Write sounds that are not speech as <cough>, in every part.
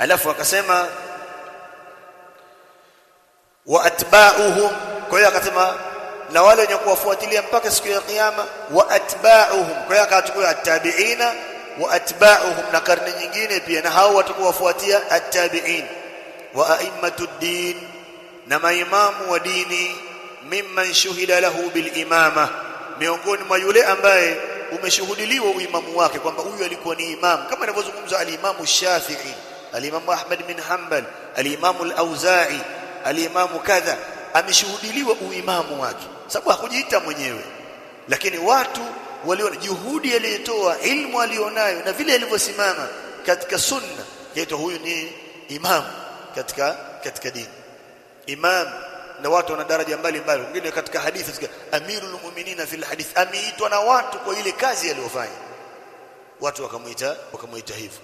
alafu akasema wa atba'uhum. Kwa hiyo akasema na wale wenye kuwafuatilia mpaka siku ya kiyama wa atba'uhum. Kwa hiyo akachukua at-tabi'ina wa atba'uhum na karne nyingine pia na hao watakuwafuatia at-tabi'in. Wa a'immatud din na maimamu wa dini mimman shuhida lahu bil imama miongoni mwa yule ambaye umeshuhudiliwa uimamu wake kwamba huyu alikuwa ni imam kama inavyozungumza al-Imam Shafi'i al-Imam Ahmad bin Hanbal alimamu al-Auza'i al-Imam kadha ameshuhudiliwa uimamu wake. Sababu hakujiita mwenyewe. Lakini watu waliona juhudi aliyotoa ilmu alionayo na vile alivyosimama katika sunna yaitwa huyu ni imam katika katika dini. Imam na watu wana daraja mbalimbali. Wengine katika hadithi amirul mu'minina fil hadith. Ameitwa na watu kwa ile kazi aliyofanya. Watu wakamuita wakamuita hivyo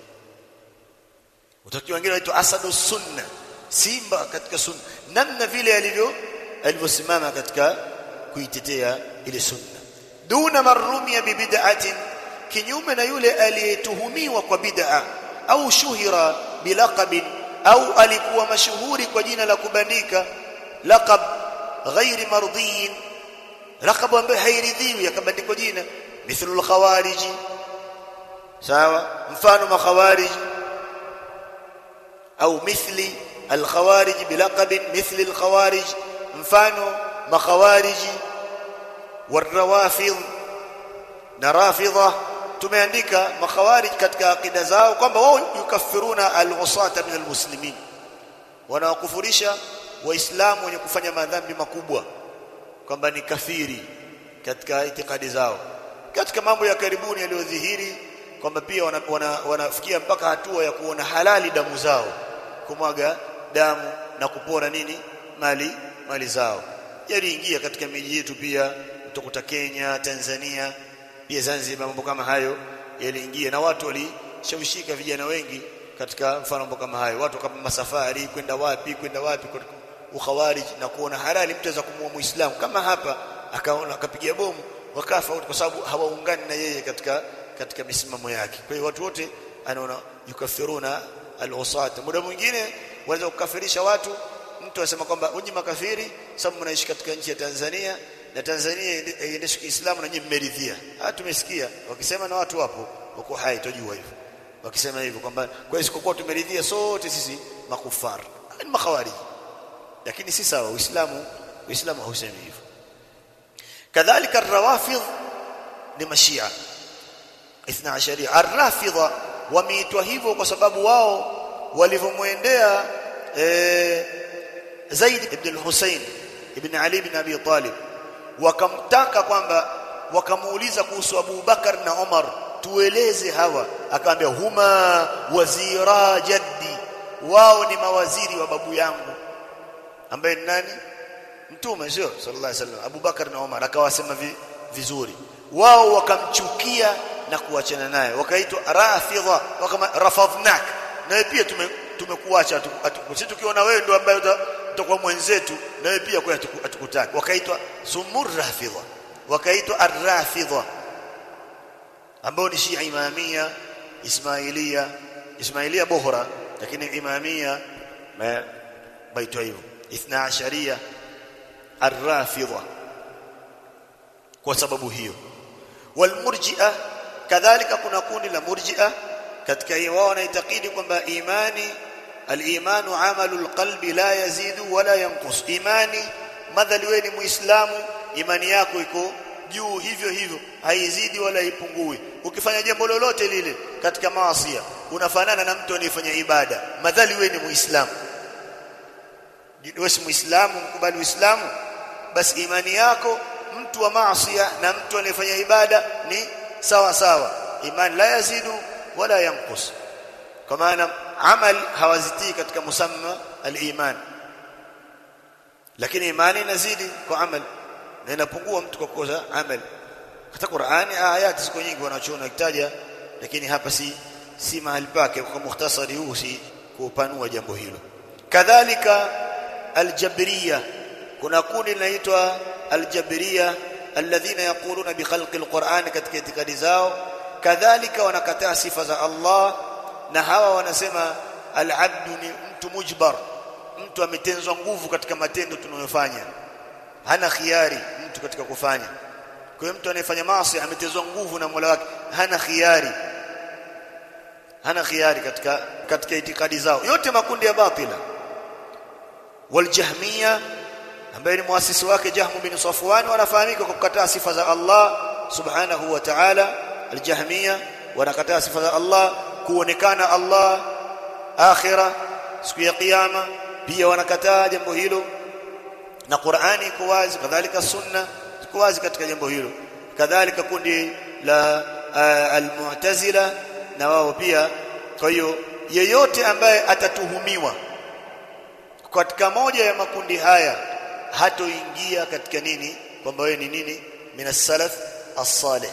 utakiwa wengine waitwa asadu sunna simba katika sunna namna vile alivyo alivyosimama katika kuitetea ile sunna duna marumia bibid'atin kinyume na yule aliyetuhumiwa kwa bid'a au shuhira bilaqabin au alikuwa mashuhuri kwa jina la kubandika laqab ghairi mardiyin laqab ambaye hairidhiwi akabandikwa jina mithlu al-khawarij sawa mfano makhawarij au mithli alkhawarij bilaqabin mithli alkhawarij mfano makhawariji warawafid na rafidha tumeandika makhawarij katika akida zao kwamba wao yukaffiruna alwasata min almuslimin wanawakufurisha waislamu wenye kufanya madhambi makubwa kwamba ni kafiri katika itikadi zao katika mambo ya karibuni yaliyodhihiri kwamba pia wanafikia wana, wana mpaka hatua ya kuona halali damu zao kumwaga damu na kupora nini? Mali mali zao. Yaliingia katika miji yetu pia. Utakuta Kenya Tanzania pia Zanzibar mambo kama hayo yaliingia. Na watu walishawishika vijana wengi katika mfano mambo kama hayo. Watu kama masafari kwenda wapi kwenda wapi ukhawarij na kuona halali mtu aweza kumuua muislamu. Kama hapa akaona akapiga bomu wakafa kwa sababu hawaungani na yeye katika katika misimamo yake. Kwa hiyo watu wote anaona yukafiruna al-usata muda mwingine waweza kukafirisha watu. Mtu anasema kwamba unyi makafiri sababu mnaishi katika nchi ya Tanzania na Tanzania iendeshe Kiislamu na nyinyi mmeridhia. Ah tumesikia. Wakisema na watu wapo wako hai tojua hivyo. Wakisema hivyo kwamba kwa hiyo kwa tumeridhia sote sisi makufar. Ni makhawarij. Lakini si sawa uislamu uislamu hausemi hivyo. Kadhalika ar-rawafidh ni mashia. 12 ar-rafidha wameitwa hivyo kwa sababu wao walivyomwendea eh, Zaid ibn al-Husayn ibn Ali ibn Abi Talib. Wakamtaka kwamba wakamuuliza kuhusu Abu Bakar na Umar tueleze hawa. Akamwambia huma wazira jaddi wao ni mawaziri wa babu yangu. Ambaye ni nani? Mtume sio? Sallallahu alaihi wasallam Abu Bakar na Umar akawasema vi, vizuri. Wao wakamchukia na kuachana naye. Wakaitwa rafidha wakama rafadhnak na pia tume tumekuacha sisi tukiona wewe ndio ambaye utakuwa mwenzetu na wewe pia kwa atukutaki wakaitwa sumur rafidha wakaitwa ar-rafidha ambao ni Shia Imamia Ismailia Ismailia Bohra lakini Imamia baitwa hivyo. 12 arrafidha kwa sababu hiyo. Walmurji'a kadhalika kuna kundi la murji'a katika wao wanaitakidi kwamba imani al-imanu amalu al-qalbi la yazidu wala yanqus. Imani madhali wewe ni muislamu imani yako iko juu hivyo hivyo haizidi wala ipungui ukifanya jambo lolote lile katika maasi unafanana na mtu anayefanya ibada madhali wewe ni muislamu. Wewe si muislamu mkubali uislamu basi imani yako mtu wa maasi na mtu anayefanya ibada ni sawa sawa imani la yazidu wala yanqus kwa maana amal hawazitii katika musamma al-iman lakini imani inazidi kwa amal na inapungua mtu kwa kukosa amal katika Qur'ani ayati ziko nyingi wanachoona kitaja lakini hapa si si mahali pake kwa mukhtasari huu si kupanua jambo hilo kadhalika aljabriya kuna kundi linaloitwa aljabriya alladhina yaquluna bi khalqi alquran katika itikadi zao kadhalika wanakataa sifa za Allah na hawa wanasema al-abdu ni mtu mujbar mtu ametenzwa nguvu katika matendo tunayofanya hana khiari mtu katika kufanya kwa mtu anayefanya maasi ametezwa nguvu na Mola wake hana khiari hana khiari katika katika itikadi zao yote makundi ya batila waljahmia ambaye ni muasisi wake Jahmu bin Safwan wanafahamika kwa kukataa sifa za Allah subhanahu wa ta'ala aljahmia wanakataa sifa za Allah kuonekana Allah akhira siku ya kiyama pia wanakataa jambo hilo. Na Qur'ani iko wazi kadhalika sunna iko wazi katika jambo hilo. Kadhalika kundi la almu'tazila na wao pia. Kwa hiyo yeyote ambaye atatuhumiwa katika moja ya makundi haya hatoingia katika nini? Kwamba wewe ni nini? Minasalaf as-salih.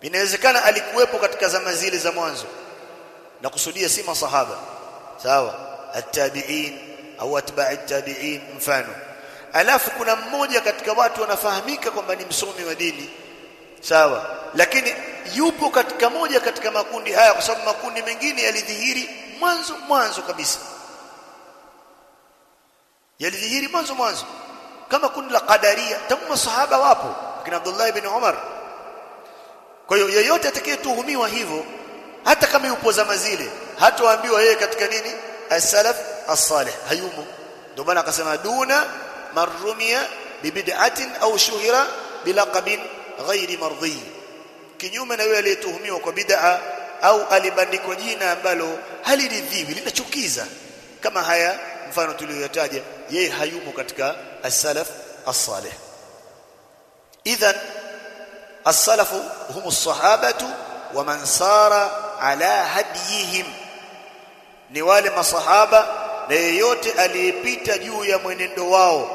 Inawezekana alikuwepo katika zama zile za mwanzo. Na kusudia si masahaba. Sawa? At-tabi'in au atba'i at-tabi'in mfano. Alafu kuna mmoja katika watu wanafahamika kwamba ni msomi wa dini. Sawa? Lakini yupo katika moja katika makundi haya kwa sababu makundi mengine yalidhihiri mwanzo mwanzo kabisa yalidhihiri mwanzo mwanzo. Kama kundi la qadaria tangu masahaba wapo kina Abdullah ibn Umar. Kwa hiyo yeyote atakayetuhumiwa hivyo hata kama yupo zama zile hatoambiwa yeye katika nini? As-salaf as-salih hayumo. Ndio maana akasema duna marumia bibid'atin au shuhira bilaqabin ghairi mardhi. Kinyume na yule aliyetuhumiwa kwa bid'a au alibandikwa jina ambalo haliridhiwi linachukiza. Kama haya mfano tuliyotaja yeye hayumo katika as-salaf as-salih idhan as-salafu hum as-sahabatu wa man sara ala hadiyihim ni wale masahaba na yeyote aliyepita juu ya mwenendo wao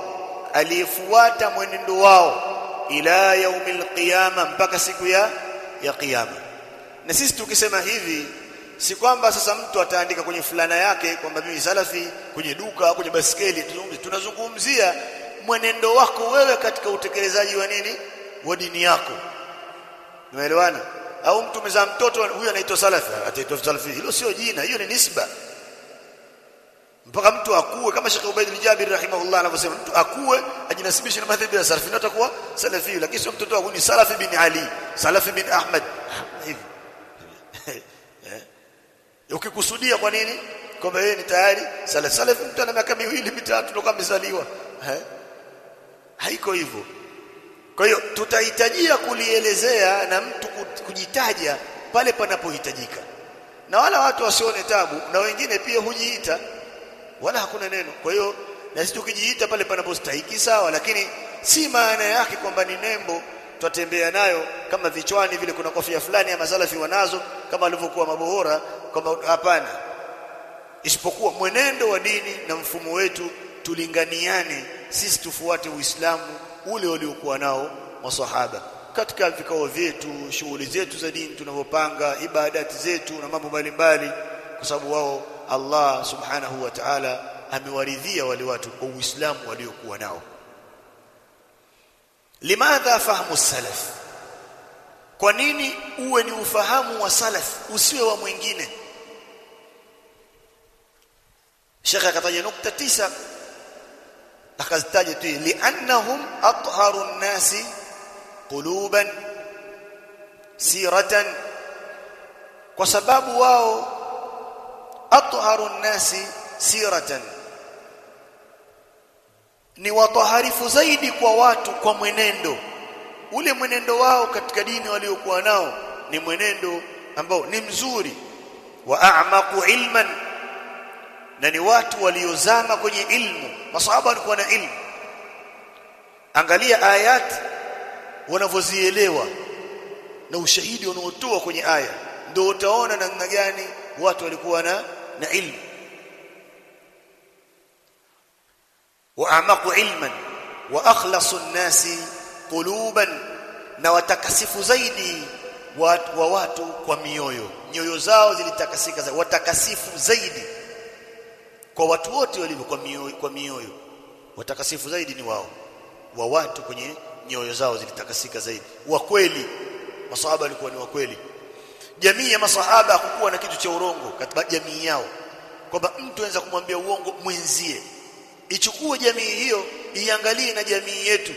aliyefuata mwenendo wao ila yaumil qiyama mpaka siku ya ya kiyama na sisi tukisema hivi si kwamba sasa mtu ataandika kwenye fulana yake kwamba mimi salafi kwenye duka kwenye basikeli tunazungumzia mwenendo wako wewe katika utekelezaji wa nini? Wa dini yako. Umeelewana? Au mtu mzaa mtoto huyo anaitwa salafi? Ataitwa salafi. Hilo sio jina hiyo ni nisba. Mpaka mtu akue kama Sheikh Ubaid bin Jabir rahimahullah anavyosema mtu akue ajinasibishe na madhhabi ya salafi na atakuwa salafi. Lakini sio mtoto wangu ni salafi bin Ali salafi bin Ahmad. Hivi <laughs> ukikusudia kwa nini? Kwamba yeye ni tayari sala salaf mtu ana miaka miwili mitatu toka amezaliwa. Haiko hivyo. Kwa hiyo tutahitajia kulielezea na mtu kujitaja pale panapohitajika. Na wala watu wasione tabu na wengine pia hujiita wala hakuna neno. Kwa hiyo na sisi tukijiita pale panapostahiki sawa lakini si maana yake kwamba ni nembo twatembea nayo kama vichwani vile kuna kofia fulani ya masalafi wanazo kama alivyokuwa mabohora kwamba hapana. Isipokuwa mwenendo wa dini na mfumo wetu tulinganiane sisi tufuate uislamu ule waliokuwa nao maswahaba katika vikao vyetu shughuli zetu za dini tunavyopanga ibadati zetu na mambo mbalimbali kwa sababu wao Allah subhanahu wa ta'ala amewaridhia wale watu kwa uislamu waliokuwa nao. Limadha fahamu salaf? Kwa nini uwe ni ufahamu wa salaf usiwe wa mwingine Sheikh akataja nukta tisa akazitaja tu li'annahum atharu an-nasi quluban siratan. Kwa sababu wao atharu an-nasi siratan. Ni wataharifu zaidi kwa watu kwa mwenendo. Ule mwenendo wao katika dini waliokuwa nao ni mwenendo ambao ni mzuri. Wa a'maqu ilman na ni watu waliozama kwenye ilmu. Masahaba walikuwa na ilmu. Angalia ayat wanavyozielewa na ushahidi unaotoa kwenye aya. Ndio utaona namna gani watu walikuwa na na ilmu. Waamaqu ilman wa akhlasu nnasi quluban na watakasifu zaidi wa watu kwa mioyo. Nyoyo zao zilitakasika watakasifu zaidi kwa watu wote walivyo kwa mioyo kwa mioyo. Watakasifu zaidi ni wao. Wa watu kwenye nyoyo zao zilitakasika zaidi. Wa kweli. Masahaba walikuwa ni wa kweli. Jamii ya masahaba hakukuwa na kitu cha urongo katika jamii yao. Kwamba mtu anaweza kumwambia uongo mwenzie. Ichukue jamii hiyo iangalie na jamii yetu.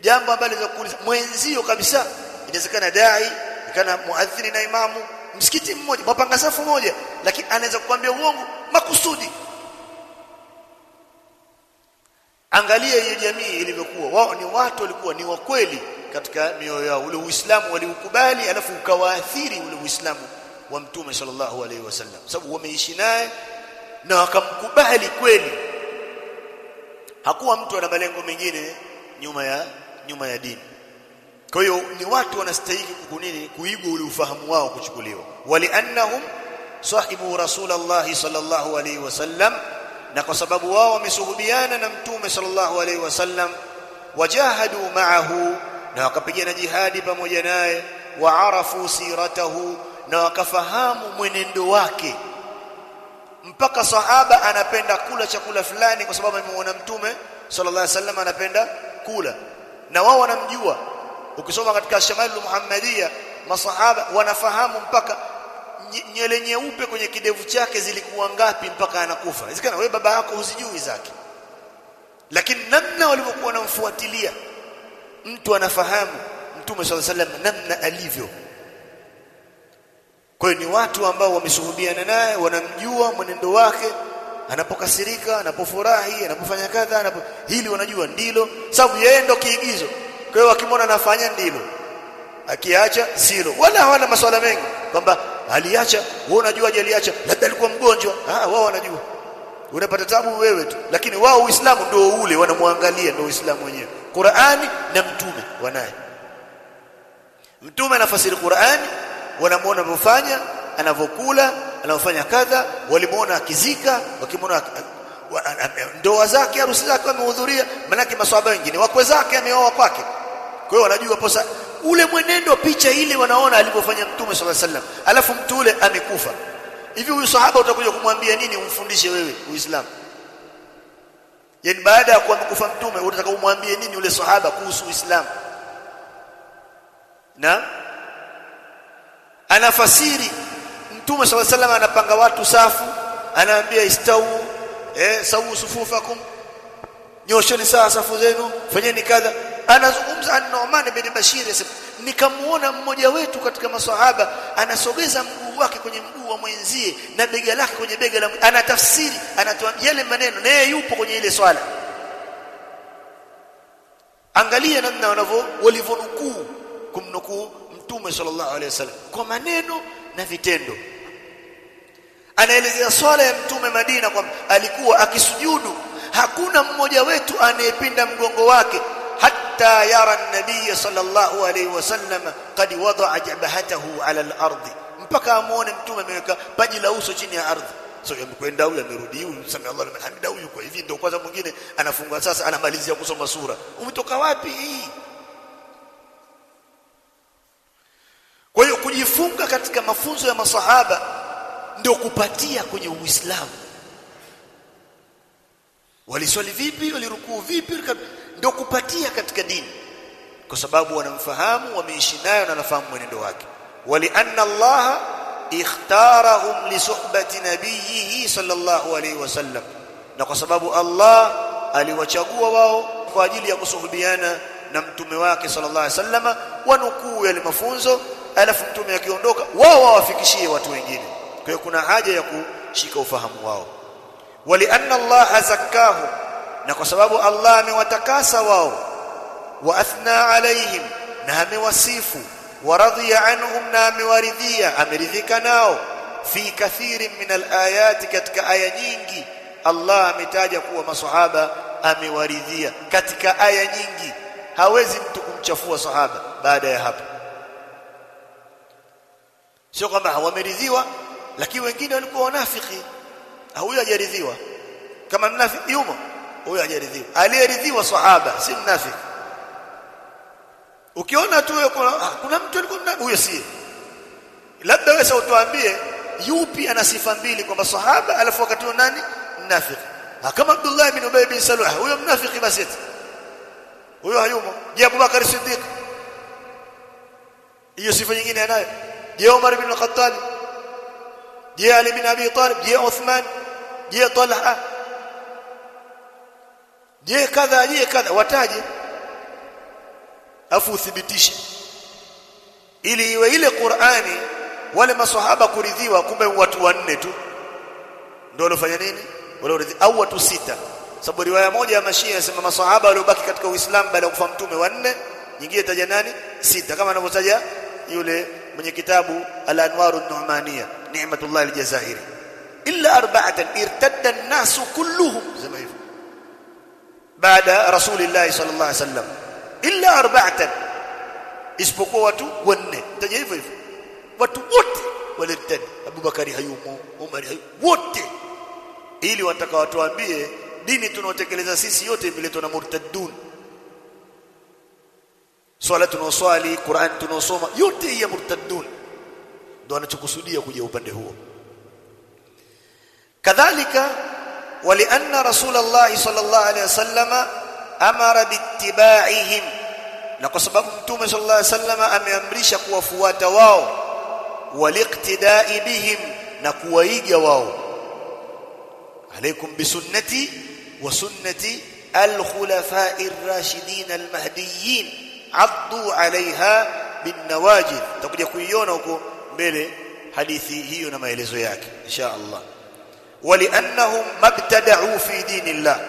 Jambo ambalo linaweza kuuliza mwenzio kabisa. Inawezekana dai ikana muadhini na imamu msikiti mmoja mapanga safu moja lakini anaweza kukwambia uongo makusudi. Angalia hiyo jamii ilivyokuwa. Wao ni watu walikuwa ni wakweli katika mioyo yao. Ule uislamu waliukubali alafu ukawaathiri ule uislamu wa mtume sallallahu alaihi wasallam. Sababu wameishi naye na wakamkubali kweli. Hakuwa mtu ana malengo mengine nyuma ya nyuma ya dini kwa hiyo ni watu wanastahili kunini kuigwa ule ufahamu wao kuchukuliwa. Waliannahum sahibu rasulullah sallallahu alaihi wasallam na kwa sababu wao wamesuhubiana na mtume sallallahu alaihi wasallam wajahadu ma'ahu na wakapigana jihadi pamoja naye waarafu siratahu na wakafahamu mwenendo wake. Mpaka sahaba anapenda kula chakula fulani kwa sababu amemuona mtume sallallahu alaihi wasallam anapenda kula. Na wao wanamjua ukisoma katika shamailu muhammadia masahaba wanafahamu mpaka nywele nyeupe kwenye kidevu chake zilikuwa ngapi mpaka anakufa. Inawezekana wewe baba yako huzijui zake. Lakini namna walivyokuwa wanamfuatilia mtu anafahamu mtume alaihi wasallam namna alivyo. Kwa hiyo ni watu ambao wamesuhubiana naye wanamjua mwenendo wake anapokasirika anapofurahi anapofanya kadha anapo hili wanajua ndilo sababu yeye ndo kiigizo kwa hiyo wakimwona anafanya ndilo. Akiacha silo wala hawana masuala mengi. Kwamba aliacha wewe unajua aliacha labda alikuwa mgonjwa. Ah wao wanajua. Unapata tabu wewe tu. Lakini wao uislamu ndio ule wanamwangalia ndio uislamu wenyewe. Qur'ani na mtume wanaye. Mtume anafasiri Qur'ani wanamuona anavyofanya anavyokula anaofanya kadha walimuona akizika wakimuona ndoa zake harusi zake wamehudhuria manake maswahaba wengine wakwe zake ameoa kwake kwa hiyo wanajua posa ule mwenendo picha ile wanaona alipofanya mtume swalla sallam alafu mtu ule amekufa. Hivi huyu sahaba utakuja kumwambia nini umfundishe wewe uislamu? Yani baada ya kuamkufa mtume unataka umwambie nini ule sahaba kuhusu uislamu? Na? Anafasiri mtume swalla sallam anapanga watu safu anaambia istau eh sawu sufufakum nyosheni sawa safu zenu fanyeni kadha anazungumza an Nu'man bin Bashir nikamuona mmoja wetu katika maswahaba anasogeza mguu wake kwenye mguu wa mwenzie na bega lake kwenye bega la anatafsiri anatoa yale maneno naye yupo kwenye ile swala. Angalia namna wanavyo walivonukuu kumnukuu mtume sallallahu alaihi wasallam kwa maneno na vitendo. Anaelezea swala ya mtume Madina kwamba alikuwa akisujudu. Hakuna mmoja wetu anayepinda mgongo wake hatta yara an-nabiy sallallahu alayhi wasallam qad wada'a jabhatahu ala al-ard mpaka amuone mtume ameweka paji la uso chini ya ardhi. So yamekwenda huyu amerudi huyu sami Allah alhamdulillah huyu kwa hivi. Ndio kwanza mwingine anafunga sasa anamalizia kusoma sura. Umetoka wapi hii? Kwa hiyo kujifunga katika mafunzo ya masahaba ndio kupatia kwenye uislamu. Waliswali vipi walirukuu vipi ndio kupatia katika dini kwa sababu wanamfahamu wameishi nayo na wanafahamu mwenendo wake. Walianna Allah ikhtarahum li suhbati nabiyhi sallallahu alayhi wasallam na kwa sababu Allah aliwachagua wao kwa ajili ya kusuhubiana na mtume wake sallallahu alayhi wasallam wanukuu yale mafunzo alafu mtume akiondoka wao wawafikishie watu wengine. Kwa hiyo kuna haja ya kushika ufahamu wao. Walianna Allah zakkahu na kwa sababu Allah amewatakasa wao wa athna alaihim na amewasifu wa radhiya anhum na amewaridhia ameridhika nao fi kathirin min alayati katika aya nyingi Allah ametaja kuwa maswahaba amewaridhia. Katika aya nyingi hawezi mtu kumchafua sahaba baada ya hapo. Sio kwamba wameridhiwa lakini wengine walikuwa wanafiki. Huyo hajaridhiwa. Kama mnafiki yumo huyo hajaridhiwa aliyeridhiwa sahaba si mnafiki ukiona tu kuna, kuna mtu alikuwa huyo si labda wewe utuambie yupi ana sifa mbili kwamba sahaba alafu wakati huo nani mnafiki kama Abdullah bin Ubay bin Salul huyo mnafiki basi huyo hayumo je Abu Bakar Siddiq hiyo sifa nyingine anayo je Umar bin Khattab je Ali bin Abi Talib je Uthman je Talha je kadha je kadha. Wataje? Afu uthibitishe. Ili iwe ile Qur'ani wale maswahaba kuridhiwa kumbe watu wanne tu. Ndio walofanya nini? Wale au watu sita. Sababu riwaya moja ya mashia inasema maswahaba waliobaki katika Uislamu baada ya kufa mtume wanne nyingine taja nani? Sita. Kama anavyotaja yule mwenye kitabu al-anwaru an-nu'maniyya ni'matullah al-jazairi. Illa arba'atan irtadda an-nasu kulluhum. Zama hivyo baada rasulillah sallallahu alaihi wasallam illa arba'atan isipokuwa watu wanne taja hivyo hivyo watu wote walirtad Abubakari hayumo Umar hayumo wote ili wataka watuambie dini tunaotekeleza sisi yote imeletwa na murtaddun swala tunaoswali Qur'an tunaosoma yote ya murtaddun ndio anachokusudia kuja upande huo kadhalika ولأن رسول الله صلى الله عليه وسلم أمر باتباعهم. لقد سببت صلى الله عليه وسلم أم يمرشك وفوات واو والاقتداء بهم نكويج واو. عليكم بسنتي وسنة الخلفاء الراشدين المهديين عضوا عليها بالنواجذ. تقول يقول يونكم بلي حديثي هي ما يلزو ياك إن شاء الله. ولأنهم ما ابتدعوا في دين الله.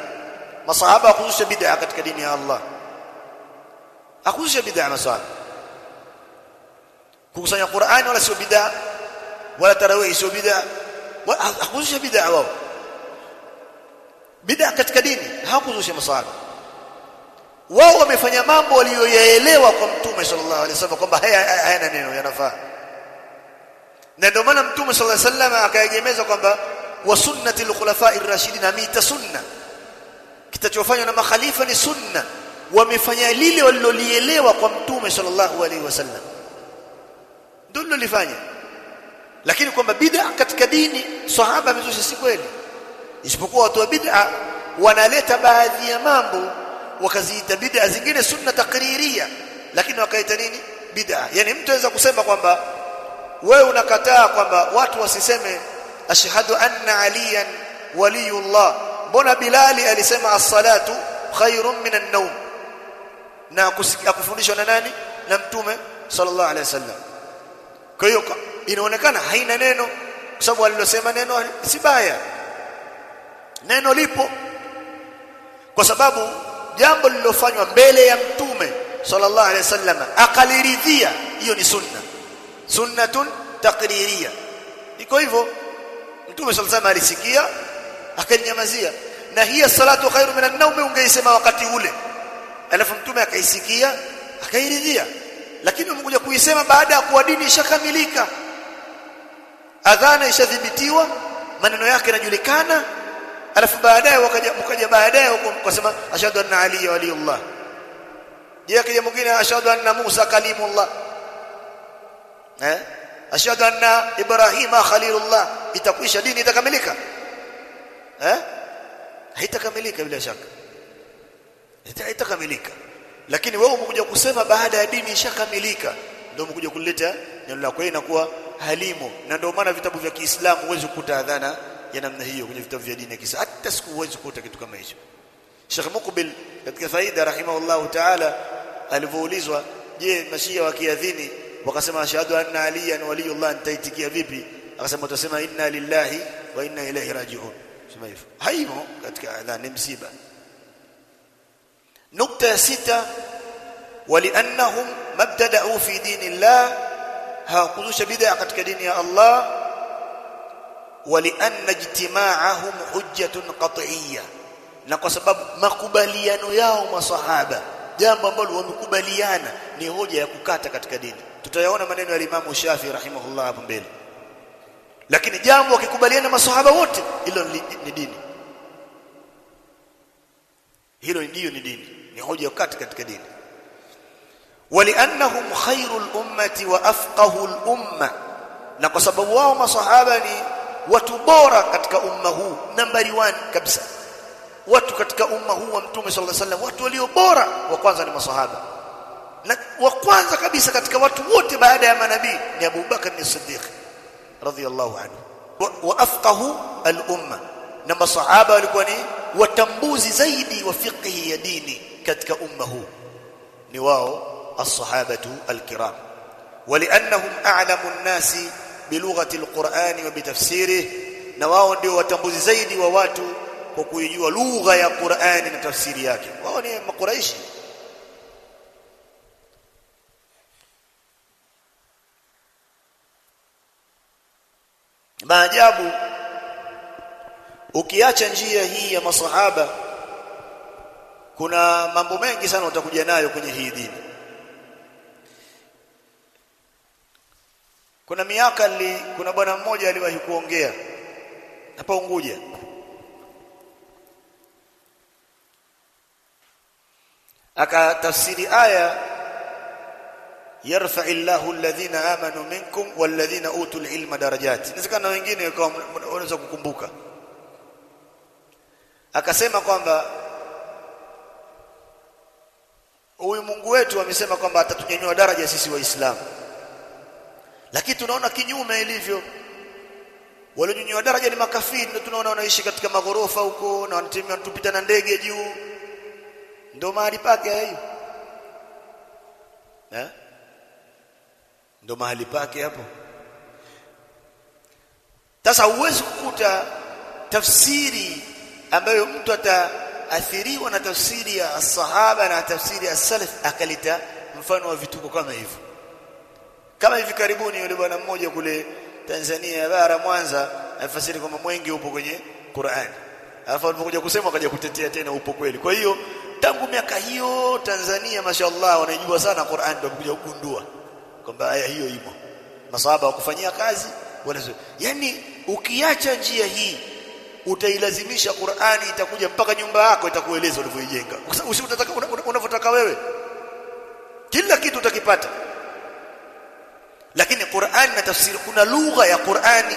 مصاحبه خصوصا بدعه في دين يا الله. اخوذ بدعه مصاحبه خصوصا القران ولا سو بدعه ولا تراويح سو بدعه اخوذ بدعه واو بدعه في دين هاخذوا مصاحبه واو وامفعل مambo waliyoyaelewa kwa mtume sallallahu alaihi wasallam kwamba haya haya neno yanafaa na ndio maana mtume sallallahu alaihi wasallam akaegemeza kwamba wa sunnati al-khulafa'ir rashidin amita sunna. Kitachofanywa na makhalifa ni sunna. Wamefanya lile walilolielewa kwa mtume sallallahu alaihi wasallam ndio lilifanya lakini kwamba bid'a katika dini sahaba amezusha si kweli. Isipokuwa watu wa bid'a wanaleta baadhi ya mambo wakaziita bid'a zingine sunna takriria lakini wakaita nini? Bid'a. Yani mtu anaweza kusema kwamba wewe unakataa kwamba watu wasiseme ashhadu anna aliyan waliyullah mbona bilali alisema as-salatu khairun minan nawm na akufundishwa na nani na mtume sallallahu alaihi wasallam kwa hiyo inaonekana haina neno kwa sababu alilosema neno si baya neno lipo kwa sababu jambo lililofanywa mbele ya mtume sallallahu alaihi wasallam akaliridhia hiyo ni sunna sunnatun taqririya iko hivyo mtume sallallahu alaihi alisikia akanyamazia. Na hiya salatu khairu minan nawm ungeisema wakati ule. Alafu mtume akaisikia akairidhia. Lakini umekuja kuisema baada ya kuwa dini ishakamilika. Adhana ishadhibitiwa maneno yake yanajulikana. Alafu baadaye wakaja mkaja baadaye huko kusema ashhadu anna ali waliyullah. Je akija mwingine ashhadu anna musa kalimullah. Eh ashhadu anna ibrahima khalilullah. Itakwisha dini itakamilika. Eh? Haitakamilika bila shaka. Haitakamilika. Lakini wewe umekuja kusema baada ya dini ishakamilika ndio umekuja kuleta neno lako. Inakuwa halimo. Na ndio maana vitabu vya Kiislamu huwezi kukuta adhana ya namna hiyo kwenye vitabu vya dini ya Kiislamu. Hata siku huwezi kukuta kitu kama hicho. Sheikh Mukbil katika faida rahimahullahu ta'ala alivyoulizwa je mashia wakiadhini wakasema ashhadu anna aliyan waliyullah nitaitikia vipi akasema utasema inna lillahi wa inna ilaihi raji'un sema hivyo haimo katika adhana ni msiba nukta ya sita waliannahum mabtada'u fi dinillah hawakuzusha bid'a katika dini ya Allah walianna ijtima'ahum hujjatun qat'iyyah na kwa sababu makubaliano yao masahaba jambo ambalo wamekubaliana ni hoja ya kukata katika dini tutayaona maneno ya Imam Shafi rahimahullah hapo mbele. Lakini jambo wakikubaliana masahaba wote hilo ni dini. Hilo ndio ni dini. Ni hoja ya kukata katika dini. Waliannahum khairul ummati wa afqahul umma. Na kwa sababu wao masahaba ni watu bora katika umma huu nambari 1 kabisa. Watu katika umma huu wa mtume sallallahu alaihi wasallam watu walio bora wa kwanza ni masahaba na wa kwanza kabisa katika watu wote baada ya manabii ni Abu Bakar ni Siddiq radhiyallahu anhu wa, wa afqahu al-umma na masahaba walikuwa ni watambuzi zaidi wa fiqhi ya dini katika umma huu ni wao as-sahabatu al-kiram ولانهم اعلم الناس بلغه القران وبتفسيره na wao ndio watambuzi zaidi wa watu kwa kuijua lugha ya Qur'ani na tafsiri yake wao ni makuraishi maajabu. Ukiacha njia hii ya masahaba kuna mambo mengi sana utakuja nayo kwenye hii dini. Kuna miaka li, kuna bwana mmoja aliwahi kuongea. Hapa Unguja. Akatafsiri aya yarfa illahu alladhina amanu minkum walladhina utul ilma darajat. Inawezekana wengine wanaweza kukumbuka. Akasema kwamba huyu Mungu wetu amesema kwamba atatunyanyua daraja sisi waislamu. Lakini tunaona kinyume ilivyo. Walionyanyua daraja ni makafiri ndio tunaona wanaishi katika maghorofa huko na wanatimia tupita na ndege juu. Ndio mahali pake hayo. Eh ndio mahali pake hapo. Sasa huwezi kukuta tafsiri ambayo mtu ataathiriwa na tafsiri ya sahaba na tafsiri ya salaf akalita mfano wa vituko kama hivyo. Kama hivi karibuni yule bwana mmoja kule Tanzania bara Mwanza afasiri kwamba mwenge upo kwenye Qur'an. Alafu alipokuja kusema akaja kutetea tena upo kweli. Kwa hiyo tangu miaka hiyo Tanzania mashallah wanajua sana Qur'an ndio kuja kugundua kwamba aya hiyo ipo. Masahaba wakufanyia kazi wala yani ukiacha njia hii utailazimisha Qur'ani itakuja mpaka nyumba yako itakueleza ulivyoijenga. Usiutaka unavyotaka wewe. Kila kitu utakipata. Lakini Qur'ani na tafsiri kuna lugha ya Qur'ani.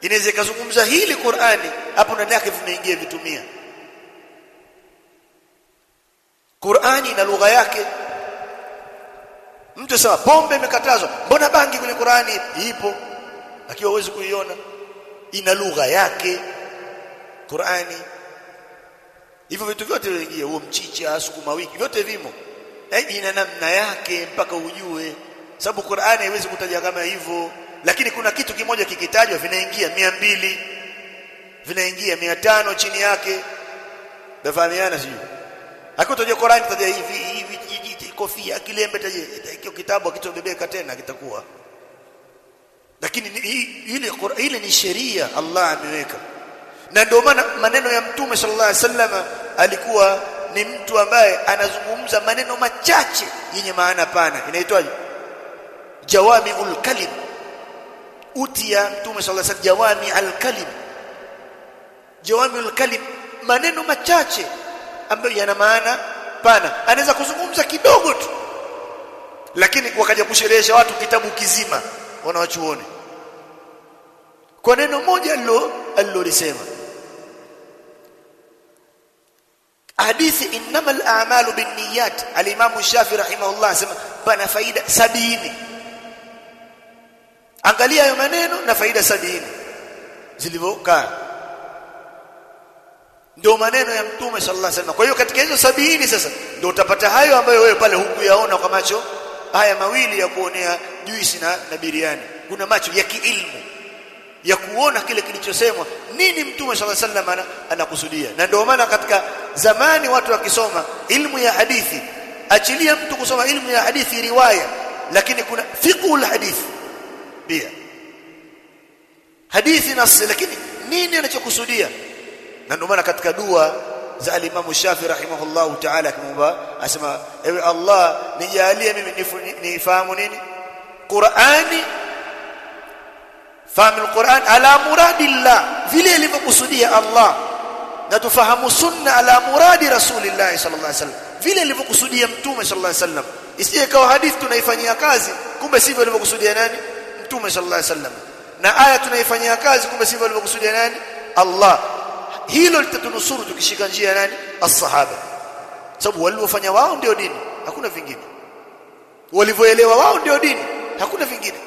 Inaweza kuzungumza hili Qur'ani hapo ndani yake vimeingia vitumia. Qur'ani na lugha yake mtu sema pombe imekatazwa. Mbona bangi kwenye Qur'ani? Ipo. Akiwa huwezi kuiona. Ina lugha yake. Qur'ani. Hivyo vitu vyote vingie, huo mchicha sukuma wiki vyote vimo. Eh, ina namna yake mpaka ujue. Sababu Qur'ani haiwezi kutaja kama hivyo. Lakini kuna kitu kimoja kikitajwa vinaingia mia mbili. Vinaingia mia tano chini yake. Bafahamiana sio hakutoja Qur'ani taja hivi hivi kofia kilembe hiyo kitabu kitobebeka tena kitakuwa. Lakini ile ile ni sheria Allah ameweka. Na ndio maana maneno ya mtume sallallahu alaihi wasallam alikuwa ni mtu ambaye anazungumza maneno machache yenye maana pana. Inaitwaje? Jawamiul kalim. Utia mtume sallallahu alaihi wasallam jawami al-kalim jawamiul kalim maneno machache ambayo yana maana pana anaweza kuzungumza kidogo tu. Lakini wakaja kusherehesha watu kitabu kizima wanawachuoni. Kwa neno moja alilo alilolisema. Hadithi innamal a'malu binniyat al-imam Shafi rahimahullah sema pana faida sabini. Angalia hayo maneno na faida sabini zilivyokaa ndio maneno ya mtume sallallahu alaihi wasallam. Kwa hiyo katika hizo sabini sasa ndio utapata hayo ambayo wewe pale hukuyaona kwa macho haya mawili ya kuonea juisi na, na biriani. Kuna macho ya kiilmu ya kuona kile kilichosemwa. Nini mtume sallallahu alaihi wasallam anakusudia? Na ndio maana katika zamani watu wakisoma ilmu ya hadithi achilia mtu kusoma ilmu ya hadithi riwaya lakini kuna fiqhul hadithi pia. Hadithi nasi lakini nini anachokusudia na ndio maana katika dua za alimamu Shafi rahimahullahu ta'ala akimwomba asema ewe Allah nijalie mimi nifahamu nini? Qur'ani. Fahamu al-Qur'an ala muradillah. Vile ilivyokusudia Allah. Na tufahamu sunna ala muradi rasulillah sallallahu alaihi wasallam. Vile ilivyokusudia mtume sallallahu alaihi wasallam. Isije kawa hadithi tunaifanyia kazi kumbe sivyo ilivyokusudia nani? Mtume sallallahu alaihi wasallam. Na aya tunaifanyia kazi kumbe sivyo ilivyokusudia nani? Allah hilo litatunusuru tukishika njia ya nani? As-sahaba. Sababu waliofanya wao ndio dini hakuna vingine. Walivyoelewa wao ndio dini hakuna vingine.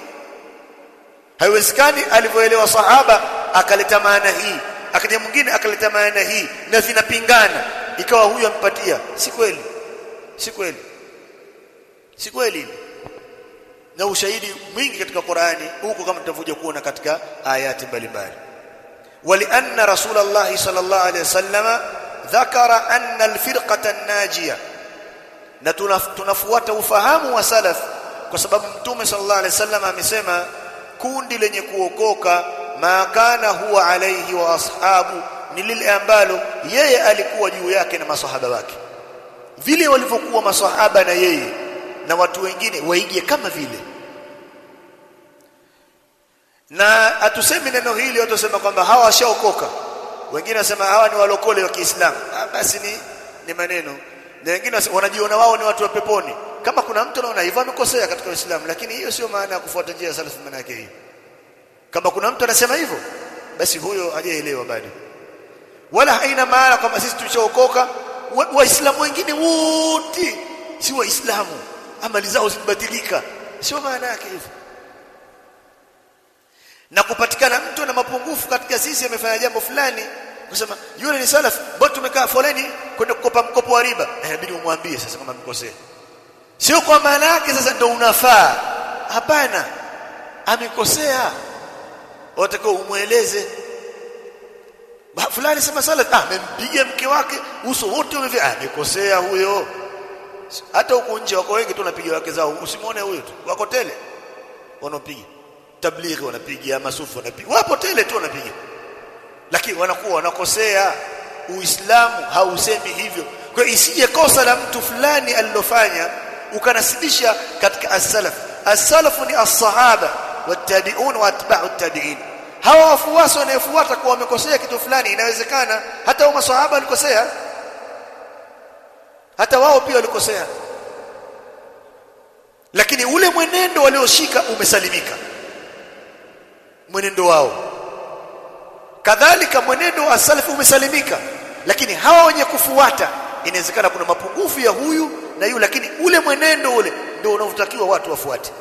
Haiwezekani alivyoelewa sahaba akaleta maana hii akaja mwingine akaleta maana hii na vinapingana. Ikawa huyu ampatia si kweli? Si kweli? Si kweli na ushahidi mwingi katika Qur'ani huko kama tutavuja kuona katika ayati mbalimbali ولأن رسول الله صلى الله عليه وسلم ذكر أن الفرقة الناجية na tunafuata ufahamu wa salaf kwa sababu mtume sallallahu alaihi wasallam amesema kundi lenye kuokoka ma kana huwa alaihi wa ashabu ni lile ambalo yeye alikuwa juu yake na masahaba wake vile walivyokuwa masahaba na yeye na watu wengine waige kama vile na atusemi neno hili watu wasema kwamba hawa washaokoka. Wengine wasema hawa ni walokole wa Kiislamu. Ah, basi ni ni maneno. Na wengine wanajiona wao ni watu wa peponi. Kama kuna mtu anaona hivyo amekosea katika Uislamu lakini hiyo sio maana ya kufuata njia ya salafu maana yake hiyo. Kama kuna mtu anasema hivyo basi huyo hajaelewa bado. Wala haina maana kwamba sisi tushaokoka waislamu wa wengine wote si waislamu. Amali zao zimebadilika sio maana yake hivyo na kupatikana mtu na mapungufu katika sisi amefanya jambo fulani. Kusema yule ni salaf bado tumekaa foleni kwenda kukopa mkopo wa riba. Inabidi umwambie sasa kama mkosea sio kwa maana yake sasa ndio unafaa. Hapana. Amekosea. Watakao umweleze. Fulani sema salaf ah amempiga mke wake uso wote umevia ah amekosea huyo. Hata huko nje wako wengi tu wanapiga wake zao. Usimuone huyo tu. Wako tele. Wanapiga tablighi wanapiga masufu wanapiga wapo tele tu wanapiga lakini wanakuwa wanakosea. Uislamu hausemi hivyo. Kwa isije kosa la mtu fulani alilofanya ukanasibisha katika as-salaf. As-salaf ni as-sahaba wattabi'un wa atba'u at-tabi'in hawa wafuasi wanayefuata kwa wamekosea kitu fulani inawezekana hata wao maswahaba walikosea. Hata wao pia walikosea. Lakini ule mwenendo walioshika umesalimika mwenendo wao. Kadhalika mwenendo wa salafu umesalimika lakini hawa wenye kufuata inawezekana kuna mapungufu ya huyu na yule lakini ule mwenendo ule ndio unaotakiwa watu wafuate